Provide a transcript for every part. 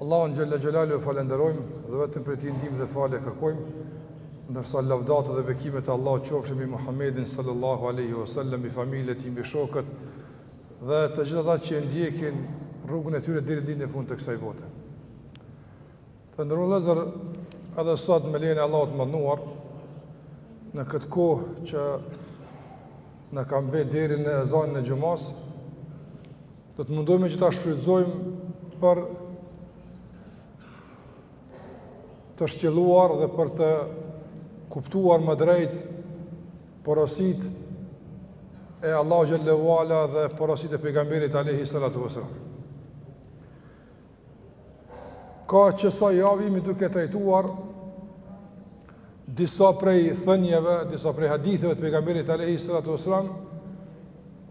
Allahun xhel-le xhelaluhu e falënderojmë dhe vetëm prej tij ndihmë dhe falje kërkojmë. Ndërsa lavdatat dhe bekimet e Allahut qofshin mbi Muhammedin sallallahu alaihi wasallam, mbi familjen e tij, mbi shokët dhe të gjithë ata që e ndjekin rrugën e tyre deri në ditën e fundit të kësaj bote. Të nderuar vëllezër, edhe sot me lejen e Allahut të madhëruar, në këtë kohë që na ka mbet deri në ezanin e xhumas, Do të mundohemi që ta shfrytëzojmë për të shtjelluar dhe për të kuptuar më drejt porositë e Allahut xhel-le ve ala dhe porositë e pejgamberit alayhi salatu wasallam. Ka që sa javë jemi duke trajtuar disa prej thënieve, disa prej haditheve të pejgamberit alejhi salatu ve selam,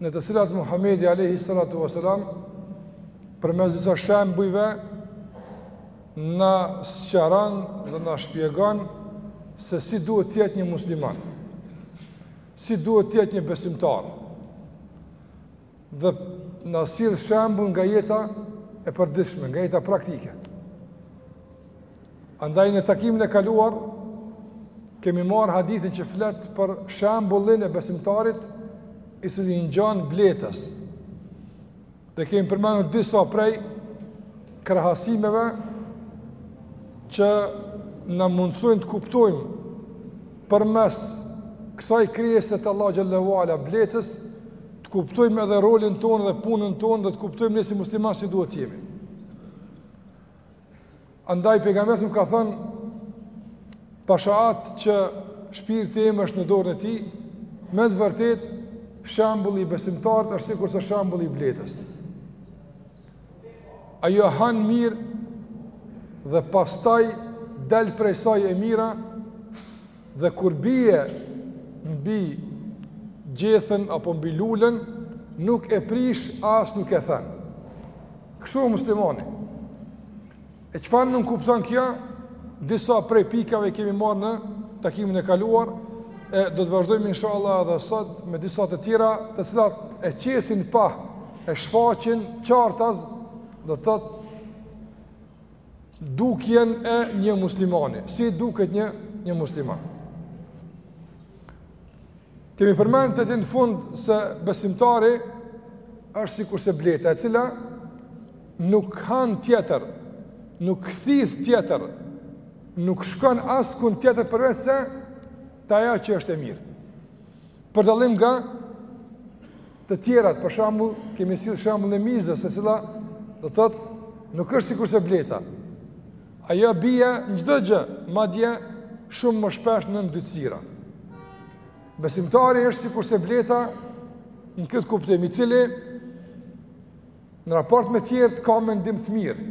në të cilat Muhammedi alejhi salatu ve selam, përmes disa shembujve, na sqaron dhe na shpjegon se si duhet të jetë një musliman, si duhet të jetë një besimtar. Dhe na sjell shembull nga jeta e përditshme, nga jeta praktike. Andaj në takimin e kaluar kemi marrë hadithin që flet për shembullin e besimtarit i cili ngjan bletës. Dhe kemi përmendur disa prej krahasimeve që na mundësojnë të kuptojmë Përmes kësaj krijese të Allahut xhel-le ve ala, bletës, të kuptojmë edhe rolin tonë dhe punën tonë dhe të kuptojmë ne si muslimanë si duhet të jemi. Andaj pejgamberi alejhi selam ka thënë pasha atë që shpirti im është në dorën e tij, me të vërtetë shembulli i besimtarit është sikurse shembulli i bletës. Ajo han mirë dhe pastaj del prej saj e mira dhe kur bie mbi gjethen apo mbi lulen nuk e prish as nuk e then. Kështu muslimani E çfarë nënkupton kjo? Disa prej pikave i kemi marrë në takimin e kaluar e do të vazhdojmë inshallah edhe sot me disa të tjera, të cilat e qesin në pah e shfaqin qartas, do të thotë dukjen e një muslimani, si duket një një musliman. Kemi përmend atje në fund se besimtari është sikurse bleta, e cila nuk han tjetër, nuk thith tjetër, nuk shkon askund tjetër përveç se te ajo që është e mirë. Për dallim nga të tjerat, për shembull, kemi si shembullin e mizës, e cila do të thotë nuk është sikurse bleta. Ajo bie në çdo gjë, madje shumë më shpesh në ndytësira. Besimtari është sikurse bleta në këtë kuptim, i cili Në raport me tjerët ka mendim të mirë.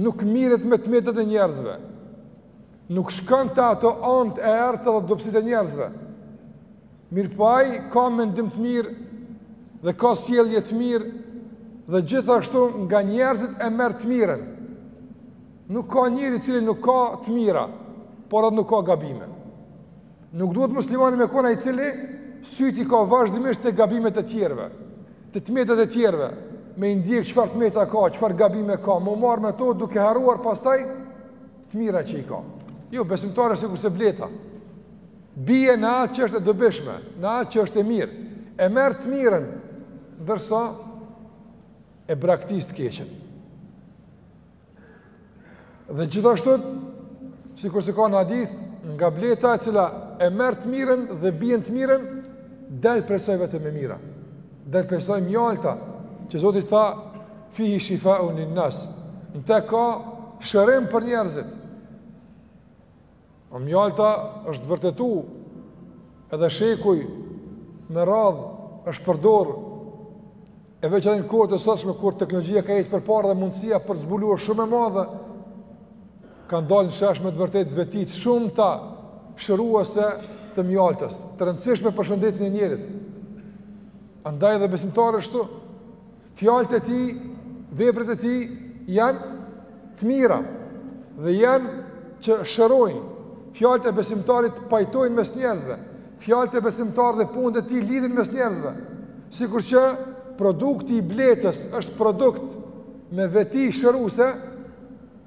Nuk mirret me të metat e njerëzve. Nuk shkon te ato anët e errëta dhe dobësitë e njerëzve. Mirëpo ai ka mendim të mirë dhe ka sjellje të mirë dhe gjithashtu nga njerëzit e merr të mirën. Nuk ka njeri i cili nuk ka të mira, por edhe nuk ka gabime. Nuk duhet muslimani me kon ai i cili sytë i ka vazhdimisht te gabimet e tjerve, te të metat e tjerve, me i ndjekë çfarë të meta ka, çfarë gabime ka, m'u marrë me to duke harruar pastaj të mirat që i ka. Jo, besimtari sikurse bleta, bije në atë që është e dobishme, në atë që është e mirë, e merr të mirën, ndërsa e braktis të keqen. Dhe gjithashtu, sikurse ka në hadith, nga bleta e cila e merr të mirën dhe bjen të mirën, del prej saj vetëm e mira. Del prej saj mjalta, që Zoti tha, fihi shifaun lin nas. Në te ka shërim për njerëzit. E mjalta është vërtetu edhe shekuj me radhë është përdorë e veç edhe në kohët e sotshme kur teknologjia ka ecë përpara dhe mundësia për të zbuluar shumë e madhe kanë dalë në shesh me të vërtetë vetitë e shumta shëruese të mjaltës, të rëndësishme për shëndetin e njerit. Andaj dhe besimtari është Fjalët e tij, veprat e tij janë të mira dhe janë që shërojnë. Fjalët e besimtarit pajtojnë mes njerëzve. Fjalët e besimtarit dhe punët e tij lidhin mes njerëzve. Sikur që produkti i bletës është produkt me veti shëruese,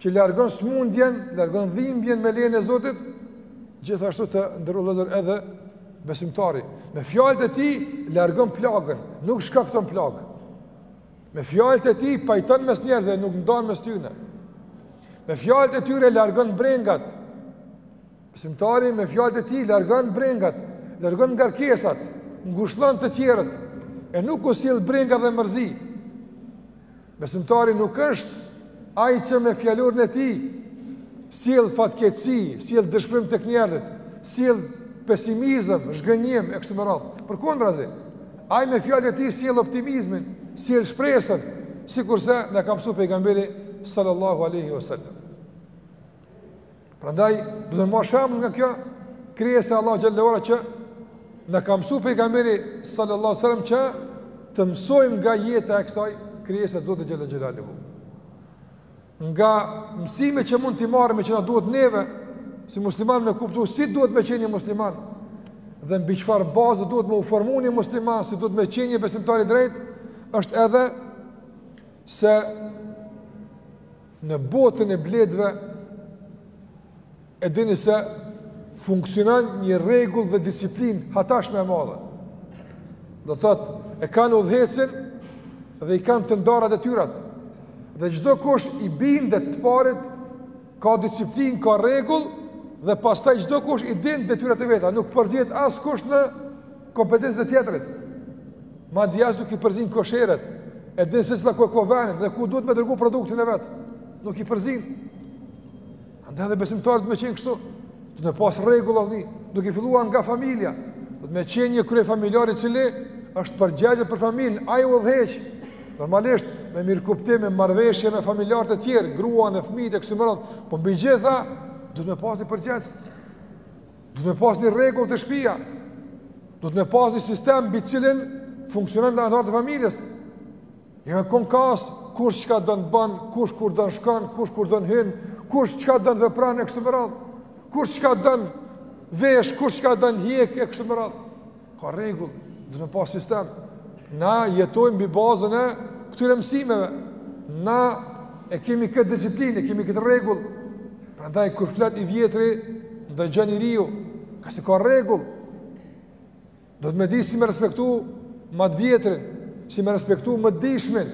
që largon smundjen, largon dhimbjen me lejen e Zotit, gjithashtu të nderuar vëllezër edhe besimtari. Me fjalët e tij largon plagën, nuk shkakton plagë. Me fjalët e tij pajton mes njerëzve, nuk ndan mes tyre. Me fjalët e tyre largon brengat. Besimtari me fjalët e tij largon brengat, largon ngarkesat, ngushllon të tjerët e nuk u sjell brenga dhe mërzi. Besimtari nuk është ai që me fjalorin e tij sjell fatkeqësi, sjell dëshpërim tek njerëzit, sjell pesimizëm, zhgënjim e kështu me radhë. Përkundrazi, ai me fjalën e tij sjell optimizmin, sjell shpresën, sikurse na ka mësuar pejgamberi sallallahu alaihi wasallam. Prandaj duhet me marrë shembull nga kjo krijesa e Allahut xhallahu ala që na ka mësuar pejgamberi sallallahu alajhi wasallam që të mësojmë nga jeta e kësaj krijese të Zotit xhallahu xhallahu. Nga mësime që mund të marrim që na duhet neve si musliman me kuptu si duhet me qenë një musliman dhe mbi çfarë baze duhet me u formu një musliman, si duhet me qenë një besimtar i drejtë, është edhe se Në botën e bletëve e dini se funksionon një rregull dhe disiplinë hatashëm e madhe. Do thotë, e kanë udhëheqësin dhe i kanë të ndara detyrat. Dhe çdokush i bindet të parit ka disiplinë, ka rregull dhe pastaj çdokush i din detyrat e veta, nuk përzihet askush në kompetencën e tjetrit. Madje as nuk i përzin kosheret, e din secila ku e ka venin dhe ku duhet me dërgu produktin e vet. Nuk i përzin. Andaj dhe besimtarët duhet me qenë kështu, duhet me pas rregull edhe ni, duke filluar nga familja. Duhet me qenë një krye familjar i cili është përgjegjës për familjen, ai udhëheq. Normalisht me mirëkuptim, me marrëveshje me familjarët e tjerë, gruan e fëmijët e kështu me radhë, po mbi gjitha duhet me pas një përgjegjës. Duhet me pas një rregull te shpia, duhet me pas një sistem mbi cilin funksionojnë anëtarët e familjes. Jo me konë kaos, kush çka don ban, kush kur don shkon, kush kur don hyn, kush çka don vepron e kështu me radhë, kush çka don vesh, kush çka don hjek e kështu me radhë. Ka rregull, duhet me pas sistem. Na jetojmë mbi bazën e këtyre mësimeve. Na e kemi këtë disiplinë, e kemi këtë rregull. Prandaj kur flet i vjetri, ndëgjon i riu, ka se ka rregull. Duhet me di si me respektu më të vjetrin, si me respektu më të dijshmin.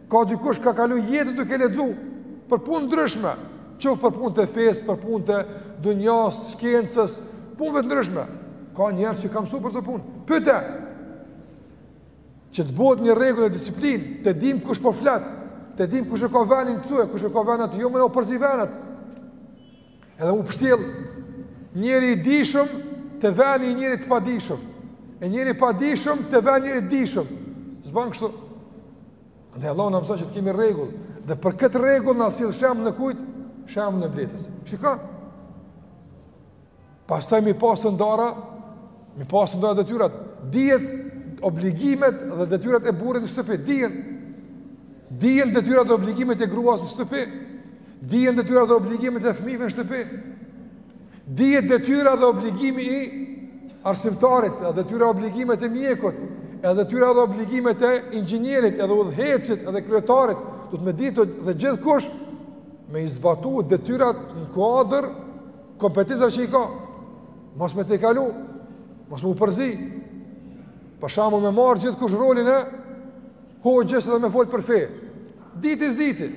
Ka dikush ka kalu jetën duke lexu për punë të ndryshme, qoftë për punë të fesë, për punë të dunjas, shkencës, punëve të ndryshme. Ka njerëz që kanë mësuar për këto punë. Pyte. Që të bëhet një rregull e disiplinë, të dim kush po flet, të dim kush e ka venin këtu e kush e ka venin aty, jo me na u përzi venet Edhe u pështjel njeri i dijshëm te veni i njerit të padijshëm, e njeri i padijshëm te veni i njerit dijshëm. S'ban kështu. Andaj Allahu na mëson që të kemi rregull, dhe për këtë rregull na sjell shembullin e kujt, shembullin e bletës. Shiko. Pastaj m'i pasë të ndara, Me i pasë të ndame detyrat, dihet obligimet dhe detyrat e burrit në shtëpi, dihen. Dihen detyrat dhe obligimet e gruas në shtëpi, dihen detyrat dhe obligimet e fëmijëve në shtëpi, dihet detyra dhe obligimi i arsimtarit, edhe detyra dhe obligimet e mjekut, edhe detyra dhe obligimet e inxhinierit, edhe udhëheqësit, edhe kryetarit, duhet me ditë dhe gjithkush, me i zbatu detyrat në kuadër kompetencave që i ka. Mos me tejkalu, mos me u përzi. Për shembull me marrë gjithkush rolin e hoxhës edhe me folë për fe. Diti s'diti.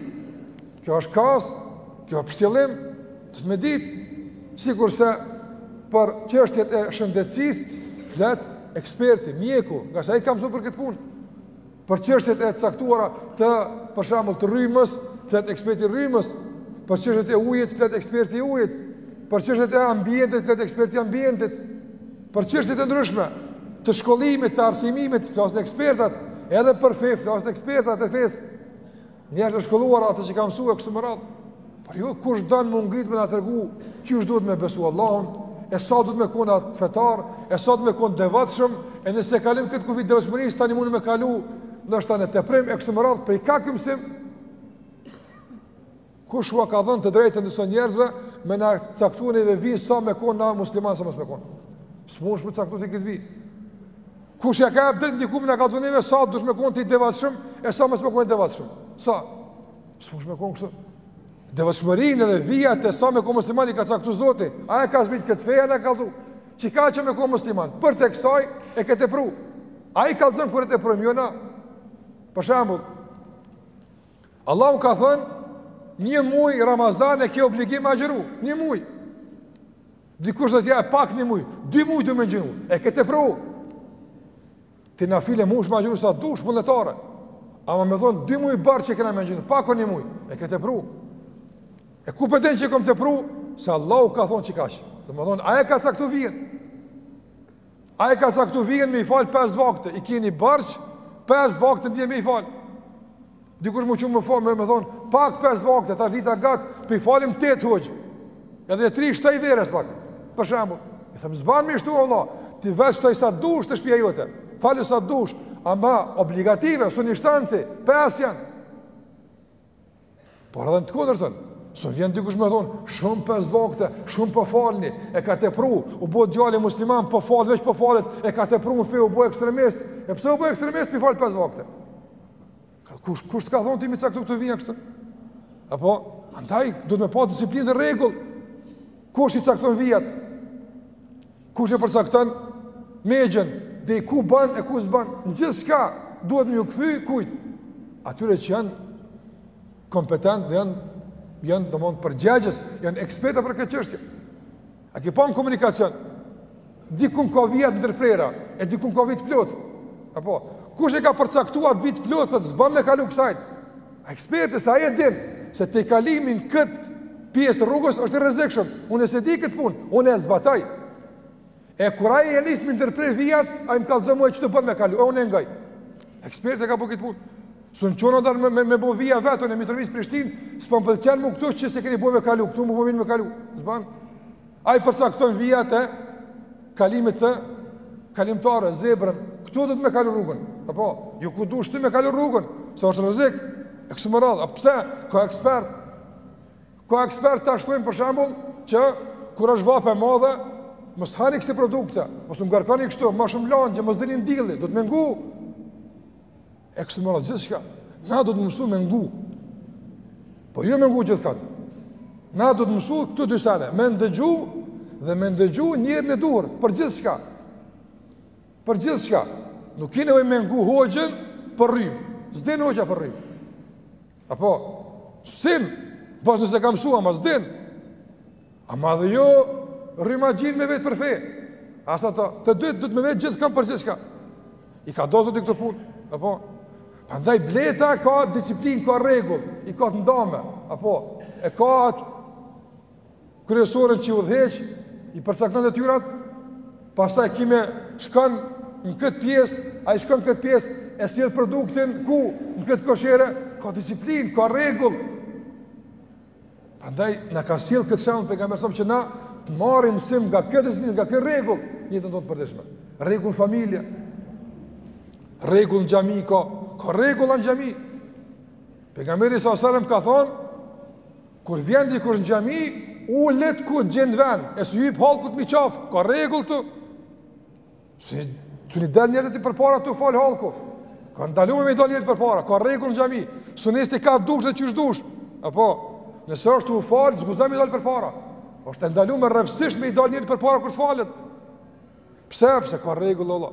Kjo është kaos, kjo është pështjellim, domethënë. Sikurse për çështjet e shëndetsisë, flet eksperti, mjeku, ngase ai ka msu për këtë punë. për çështjet e caktuara të për shembull të rrymës, flet eksperti i rrymës, për çështjet e ujit flet eksperti i ujit, për çështjet e ambientit flet eksperti i ambientit, për çështjet e ndryshme të shkollimit, të arsimimit flasin ekspertat, edhe për fe flasin ekspertat e fesë. Njerëz të shkolluar ata që kanë msu e kështu me radhë. Por jo kush don me u ngrit me na tregu qysh duhet me besu Allahun, e sa duhet me kon fetar, e sa duhet me kon devotshëm, e nëse kalojm këtë kufi t'devotshmërisë tani mund me kalu, ndoshta në teprim e kështu me radhë, prej kah kemi, se kush ua ka dhënë të drejtën disa njerëzve me na caktu neve vijën sa me kon na musliman sa mos me kon. S'mundsh me caktu ti këtë vijë. Kush ja ka jap t'drejtën dikujt me na kallzu neve sa dush me kon ti devotshëm e sa mos me kon devotshëm. Sa? S'mund me kon kështu. Devotshmërinë dhe vijat e sa me kon musliman i ka caktu Zoti. Ai e ka zbrit këtë fe, ai na kallzu: Qikaq me kon musliman. Përtej ksaj e ke tepru. Ai kallzon kur e teprojmë jo na. Për shembull, Allahu ka thënë një muaj Ramazan e ke obligim me agjëru, një muaj. Dikush thotë jo pak një mujë, dy mujë du me ngjinu, e ke tepru. Ti nafile munesh me agjëru sa dush vullnetare. Ama me thonë, dy mujë borxh e kena me ngjinu, pak o një mujë, e ke tepru. E ku po e din që kom tepru, se Allahu ka thonë qikaq. Domethonë, ai e ka caktu vijën. Ai e ka caktu vijën me i fal pesë vakte, i keni borxh, pesë vakte dhe me i fal. Dikush me u çu me m'thonë, pak pesë vakte, tash dita e gatë, po i falim tetë hoxh. Edhe tri shtoj verës pak. Për shembull, i them s'ban me i shtu valla, ti vetë shtoj sa dush te shtëpia jote. Falë sa dush, ama obligative, s'un i shton ti, pesë janë. Por edhe në të kundërtën, s'un vjen dikush me thonë, shumë pesë vakte, shumë po falni, e ka tepru, u bo djali musliman, po falet, veç po falet, e ka tepru në fe, u bo ekstremist, e pse u bo ekstremist, p'i fal pesë vakte? Kush, kush të ka thonë ty me caktu këtë vijë kështu? Apo, andaj, duhet me pas disiplinë dhe rregull, kush i cakton vijat? Kush e përcakton megjën, dhe ku bën e ku s'bën, gjithçka duhet me iu kthy kujt? Atyre që janë kompetent dhe janë domethonë përgjegjës, janë ekspertë për këtë çështje. A ke pa në komunikacion? Dikun ka vija të ndërprera, e dikun ka vijë të plotë. Apo, kush e ka përcaktuar vijën e plotë, që s'ban me kalu kësajt? Eksperti se ai e din se ty kalimi në këtë pjesë të rrugës është i rrezikshëm. Unë s'e di këtë punë, unë e zbatoj. E kur ai e nis me i ndërpre vijat, ai më kallzon mue qitu bën me kalu, unë e ngoj. Eksperti e ka bo këtë punë. S'un çona dal me me, me bo vija vetë unë Mitrovicë Prishtinë, s'po m'pëlqen mu këtu që s'e keni bo me kalu, këtu ma boni me kalu. S'ban. Ai përcakton vijat e kalimit të kalimtarëve, zebrën, këtu duhet me kalu rrugën. Apo, jo ku dush ti me kalu rrugën, se është rrezik. E kështu me radhë, a pse, ka ekspert, ka ekspert tash thojnë për shambull, që kur është vapë e madhe, mos hani kësi produkte, mos u ngarkoni kështu, ma shumë langje mos dilni n'diell, duhet me ngu, E kështu me radhë, gjithçka, na duhet me u mësu me ngu, po jo me ngu gjithkand, na duhet me u mësu këtu dy sene, me ndëgju dhe me ndëgju njerin e duhur, për gjithçka, për gjithçka, nuk ki nevojë me ngu hoxhën për rrymë, s'din hoxha për rrymë, Apo, s'din, pos nëse ka msu, ama s'din. Ama edhe jo, rrymaxhinë me vetë për fe. As ato, e dytë, duhet me vetë gjithkand për gjithçka. I ka do zotni këto punë, apo? Prandaj bleta ka disiplinë, ka rregull, i ka të ndame, apo? E ka atë kryesoren që i udhëheq i përcakton detyrat, pastaj kime shkon në këtë pjesë, ai shkon në këtë pjesë e sjell produktin ku në këtë koshere ka disiplinë, ka rregull. Prandaj na ka sjell këtë shembull pejgamberi a.s. që na të marrim mësim nga kjo disiplinë, nga kjo rregull, në jetën tonë të përditshme. Rregull në familje. Rregull në xhami ka, ka rregulla në xhami. Pejgamberi alejhi selam ka thonë Kur vjen dikush në xhami, ulet ku gjend vend, e s'i hyp hallkut mi qafë, ka rregull këtu. S'un i del njerëzit ti përpara tu u falë hallku Ka ndalu me me i dalë njerit përpara Ka rregull në xhami S'un ec ti kah dush dhe qysh dush Apo Nëse është tu u falë, s'guxon me i dalë përpara është e ndalume rreptësisht me i dalë njerit përpara kur të falët Pse, pse ka rregull vlla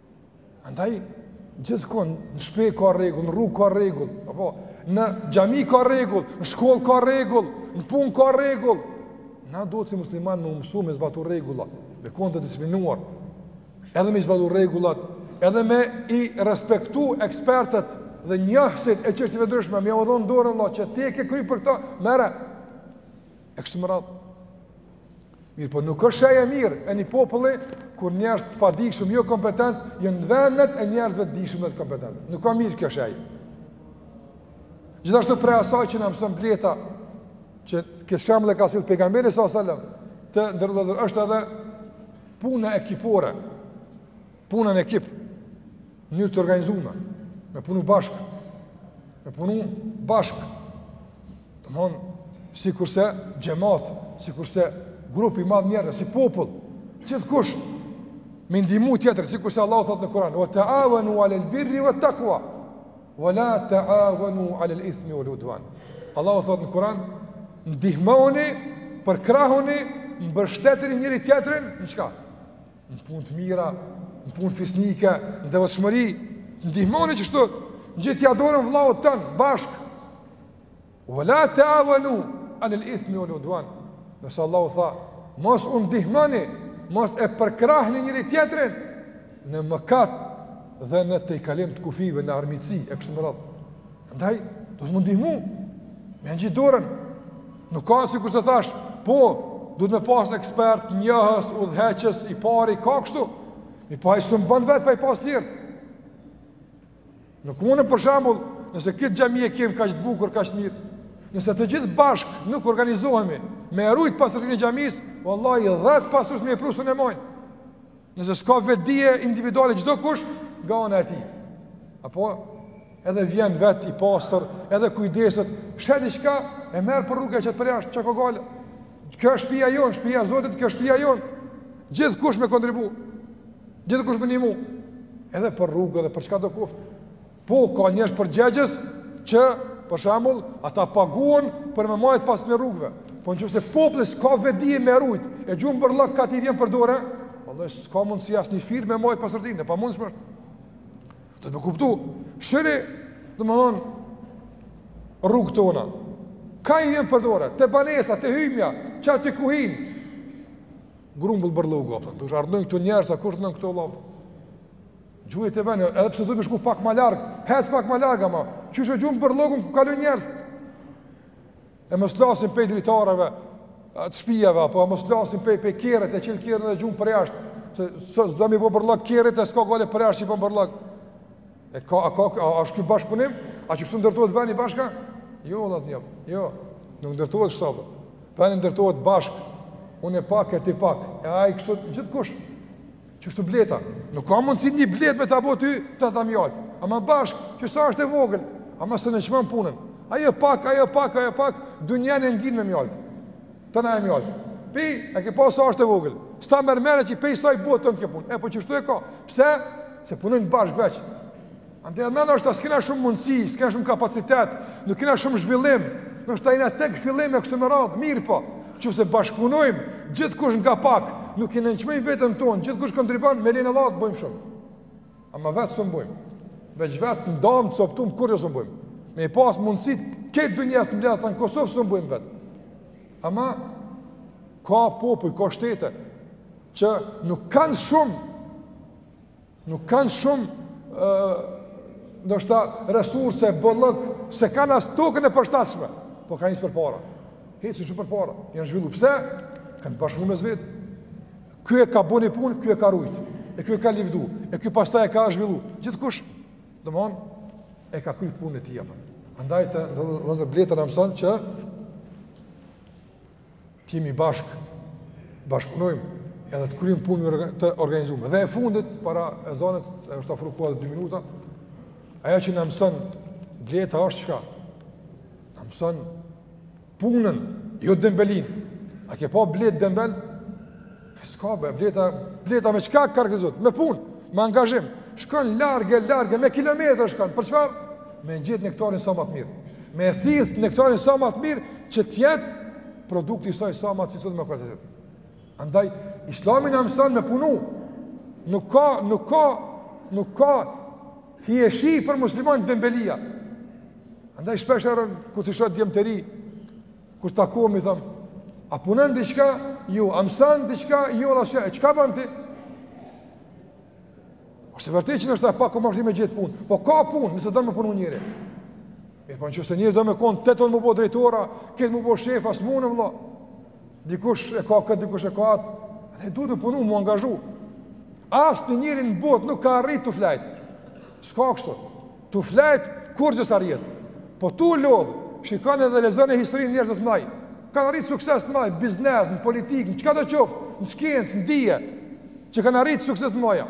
Andaj, gjithkun, në shpi ka rregull, në rrugë ka rregull, apo, në xhami ka rregull, në shkollë ka rregull, në punë ka rregull. Na duhet si muslimanë me u mësu me zbatu rregulla, me konë të disiplinuar, edhe me i zbatu rregullat, edhe me i respektu ekspertët dhe njohësit e çështjeve të ndryshme, me ja dhonë dorën, vlla, që ti e ke kry për këto, merre, E kështu me radhë. Mirë, po nuk është shej e mirë e një populli kur njerëz të padijshëm, jo kompetent, janë në vendet e njerëzve të dijshëm dhe të kompetent. Nuk a e mirë kjo shej. Gjithashtu prej asaj që na mëson bleta, që këtë shembull e ka sjellë pejgamberi sa selam, të nderuar vëllezër është edhe puna ekipore. Puna në ekip. në mënyrë të organizume, me punu bashkë, me punu bashkë, domethënë, sikurse xhemat, sikurse grup i madh njerëzve, si popull, gjithkush, me ndihmu tjetrin, sikurse Allahu thotë në Kuran, wa ta'awanu 'ala al-birri wat-taqwa, wala ta'awanu 'ala al-ithmi wal-'udwan. Allahu thotë në Kuran, ndihmoni, përkrahuni, mbështeteni njëri tjetrin, në çka? Në punë të mira, në punë fisnike, në devotshmëri, ndihmoni qështu, ngjitja dorën vëllaut tan bashkë. Wala ta'awanu 'ala al-ithmi wal-'udwan. Nëse Allahu tha, mos u ndihmoni, mos e përkrahni njëri tjetrin në mëkat dhe në tejkalim të kufijve në armiqësi e kështu me radhë. Andaj, duhet me u ndihmu, me ja ngjit dorën, nuk ka sikurse thash, po, duhet me pas ekspert, njohës, udhëheqës, i pari, e kështu, mirëpo ai s'mun e bon vetë, pa i pas tjert. Nuk munëm, për shembull, nëse këtë xhami e kemi kaq të bukur, kaq të mirë, nëse të gjithë bashkë nuk organizohemi, me e rujt pastërtinë e xhamisë, vallai dhetë pastrus me i pru s'un e majnë. Nëse s'ka vedije individuale çdo kush nga ana e tij. Apo edhe vjen vet i pastër, edhe kujdeset, sheh diçka e merr prej rruge e qet përjashtë s'ka gajle. Kjo është shpija jonë, shpija e Zotit, kjo është shpija jonë. Gjithkush me kontribu. Gjithkush me ndihmu. Edhe për rrugë edhe për çkado koftë. Po, ka njerëz përgjegjës që për shembull ata paguhen për me majtë pastërtinë e rrugëve. Po nëse populli s'ka vedije me rujt, e gjun bërllok kah t'i vjen përdore, vallai s'ka mundsi asnjë firmë me majtë pastërtinë, e pamundshme. Duhet me kuptu, shehri, domthon rrugët tona. Kah i vjen përdore, te banesa, te hymja, qaty e gjujnë. Grumbull bërllogu apo, a rrnojnë këtu njerëz a kush janë këto vallai. Gjuje te veni, edhe pse duhet me shku pak më larg, hec pak më larg ama. Qysh e gjun bërllogun ku kalojnë njerëz. E mos flasim prej dritareve, a të shpijave apo mos flasim prej prej kerrit, e çel kerrin e gjun përjashtë. Se s'do, s'do me bo bërllog kerrin, s'ka gajle përjashtë bo bërllog. E ka a ka a është ky bashkëpunim? A qekështu ndërtohet veni bashkë a? Jo vëllazni, jo. Nuk ndërtohet kështu apo. Veni ndërtohet bashkë. Unë pak e ti pak. E ai kështu gjithkush. Qështu bleta, nuk ka mundësi një blet me ta bo ty tanë atë mjaltë. Ama bashk, që sa është e vogël, ama s'e nënçmon punën. Ajo pak, ajo pak, ajo pak, dunjenë e ngin me mjaltë. Tana janë mjaltë. Pe, e ke pa sa është e vogël. S'ta merr mendja që pej saj bohet tanë kjo punë. E po qështu e ka. Pse? Se punojnë bashk veç. Andaj ne ndoshta s'kena shumë mundësi, s'kena shumë kapacitet, nuk kena shumë zhvillim. Ashtu si në tek fillimi kështu me radhë, mirëpo në qoftë se bashkëpunojmë gjithkush nga pak, nuk e nënçmojmë veten tonë, gjithkush kontribon me lejen e Allahut bëjmë shumë. Ama vetë s'un bëjmë. Veç vetë, ndamë, t'coptum, kurrgjo s'un bëjmë. Me i pas mundësitë e kësaj dunjaje të mbledh në Kosovë s'un bëjmë vetë. Ama ka popull, ka shtete që nuk kanë shumë Nuk kanë shumë ndoshta resurse, bollëk, s'e kanë as tokën e përshtatshme, po kanë nis përpara. Hecin shumë përpara. Janë zhvillu pse? Kanë bashkëpunu mes veti. Ky e ka bo ni punë, ky e ka rujt. E ky e ka lëvdu, e ky pastaj e ka zhvillu. Gjithkush, domthon, e ka kry punën e tij apo. Andaj vëllezër bleta na mëson që Të jemi bashkë, bashkëpunojmë edhe të kryjmë punë të organizume. Dhe e fundit, para ezanit, e është afru koha edhe 2 minuta, ajo që na mëson bleta është çka? Na mëson punën, jo dembelinë. A ke pa bletë dembele? S'ka be, bleta, bleta me çka karakterizohet, me punë, me angazhim, shkon larg, larg, me kilometra shkon, për çfarë? Me gjetë nektarin sa ma të mirë, me thithë nektarin sa ma të mirë, që të jetë produkti saj sa ma cilësor, ma kualitativ. Andaj, islami na mëson me punu, nuk ka, nuk ka, nuk ka, hijeshi për muslimanin dembelia. Andaj, shpeshherë, kur t'i shoh djem të ri, Kur takohem i them, a punon diçka? Jo, a mëson diçka? Jo, vlla, e çka bën ti? Është e vërtetë që ndoshta pak o vështirë me gjetë punë, po ka punë, nëse do me punu njeri. E po në qoftë se njeri do me konë, të tonë m'u bo drejtora, krejt m'u bo shefa, s'mun vlla. Dikush e ka këtë, dikush e ka atë, dhe duhet me punu, m'u angazhu. As një njeri në botë nuk ka arritë tu fjetë. S'ka kështu. Tu fjetë kurgjë s'arrihet. Po tu lodh, shikoni edhe lexoni historinë e njerëzve të mëdhenj. Kanë arrit suksese të mdhaja, biznes, në politikë, në çka do qoftë, në shkencë, në dije, që kanë arrit suksese të mdhaja.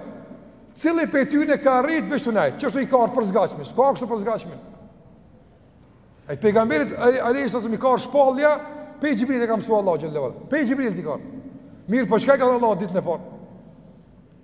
Cili prej tyre ka arrit veç tu nejt, qështu i ka ardh për zgjatshme, s'ka kështu për zgjatshme. Ai pejgamberit alejhi selam i ka ardh shpallja, pe Xhibril e ka mësuar Allahu xhele shanuhu. Pe Xhibrilit i ka ardh. Mirëpo çka i ka thanë Allahu ditën e parë?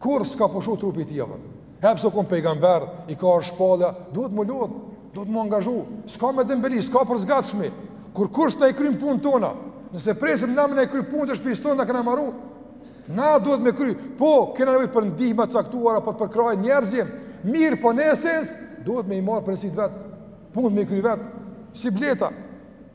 Kurrë s'ka pushu trupi i tij apo. Hep se u kon pejgamber, i ka ardh shpallja, duhet m'u lodh, duhet m'u angazhu. S'ka me dembeli, s'ka për zgatshmi. Kurkush s'na i kryn punët tona, nëse presim na me na i kry punët e shpisë tonë, na kena maru. Na duhet me kry. Po, kena nevojë për ndihma të caktuara, po përkrahje njerëzim. Mirëpo në esencë duhet me i marr përsipër vet. Punët me i kry vet si bleta.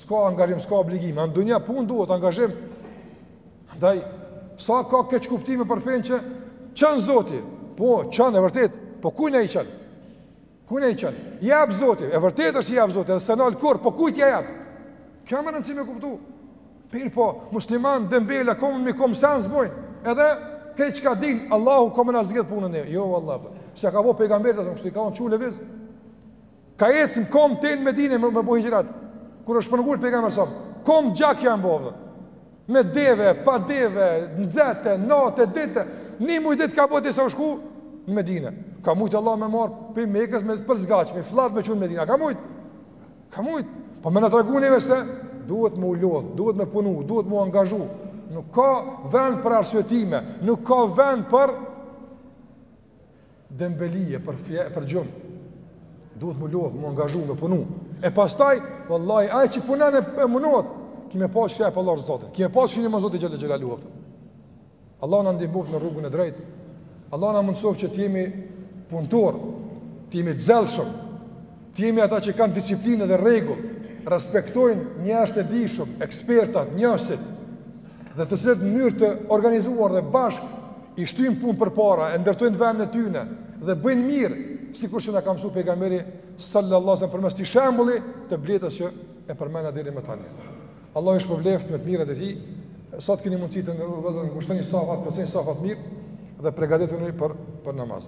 S'ka angazhim, s'ka obligim, në dunja punë duhet angazhim. Andaj sa ka keqkuptime për fen që çon Zoti. Po, çon e vërtet, po kujna i çon? Kujna i çon? Jap Zoti, e vërtet është jap Zoti, edhe s'e nal kurr, po kujt ja jap? Kjo me rëndësi me kuptu. Mirëpo, musliman dembela kom mi kom sen s'bojn. Edhe keç ka din, Allahu ka me na zgjidh punën e. Jo vallahi. Po. Sa ka vu pejgamberi sa kështu i ka on çulë viz. Ka ecë në kom te në Medine me, me bo hixhret. Kur është shpërngulë pejgamber sa, komt gjak janë bo, dhe. Me deve, pa deve, nxehtë, nate, dite, një muj ditë ka bo derisa u shku në Medine. Ka mujtë Allah me marë pi Mekës me për zgaqë, me flatra me çu në Medine. A ka mujtë? Ka mujtë. Po me na tregu neve se, duhet me u lodhë, duhet me punu, duhet me u angazhu. Nuk ka vend për arsyetime, nuk ka vend për Dembeli e për fje, për gjum. Duhet m'u lodh, m'u angazhu me punu. E pastaj, vallahi ai që punon e, e munohet, ki me pas shef Allahu Zotin. Ki me pas shihni më Zotin xhel-le xhelaluhu. Allahu na ndihmoft në rrugën e drejtë. Allahu na mundësoft që të jemi punëtor, të jemi të zellshëm, Të jemi ata që kanë disiplinë dhe rregull, respektojnë njerëzt e dijshëm, ekspertat, njohësit dhe të cilët në mënyrë të organizuar dhe bashkë i shtyjnë punët përpara, e ndërtojnë vendin e tyre dhe bëjnë mirë, sikur që na ka mësuar pejgamberi sallallahu alejhi ve selem përmes këtij shembulli të bletës që e përmenda deri më tani. Allahu ju shpërbleft me të mirat e tij. Sa t'keni mundësi të ndërrozën, ngushtoni safat, plotsoni safat mirë dhe përgatituni për për namaz.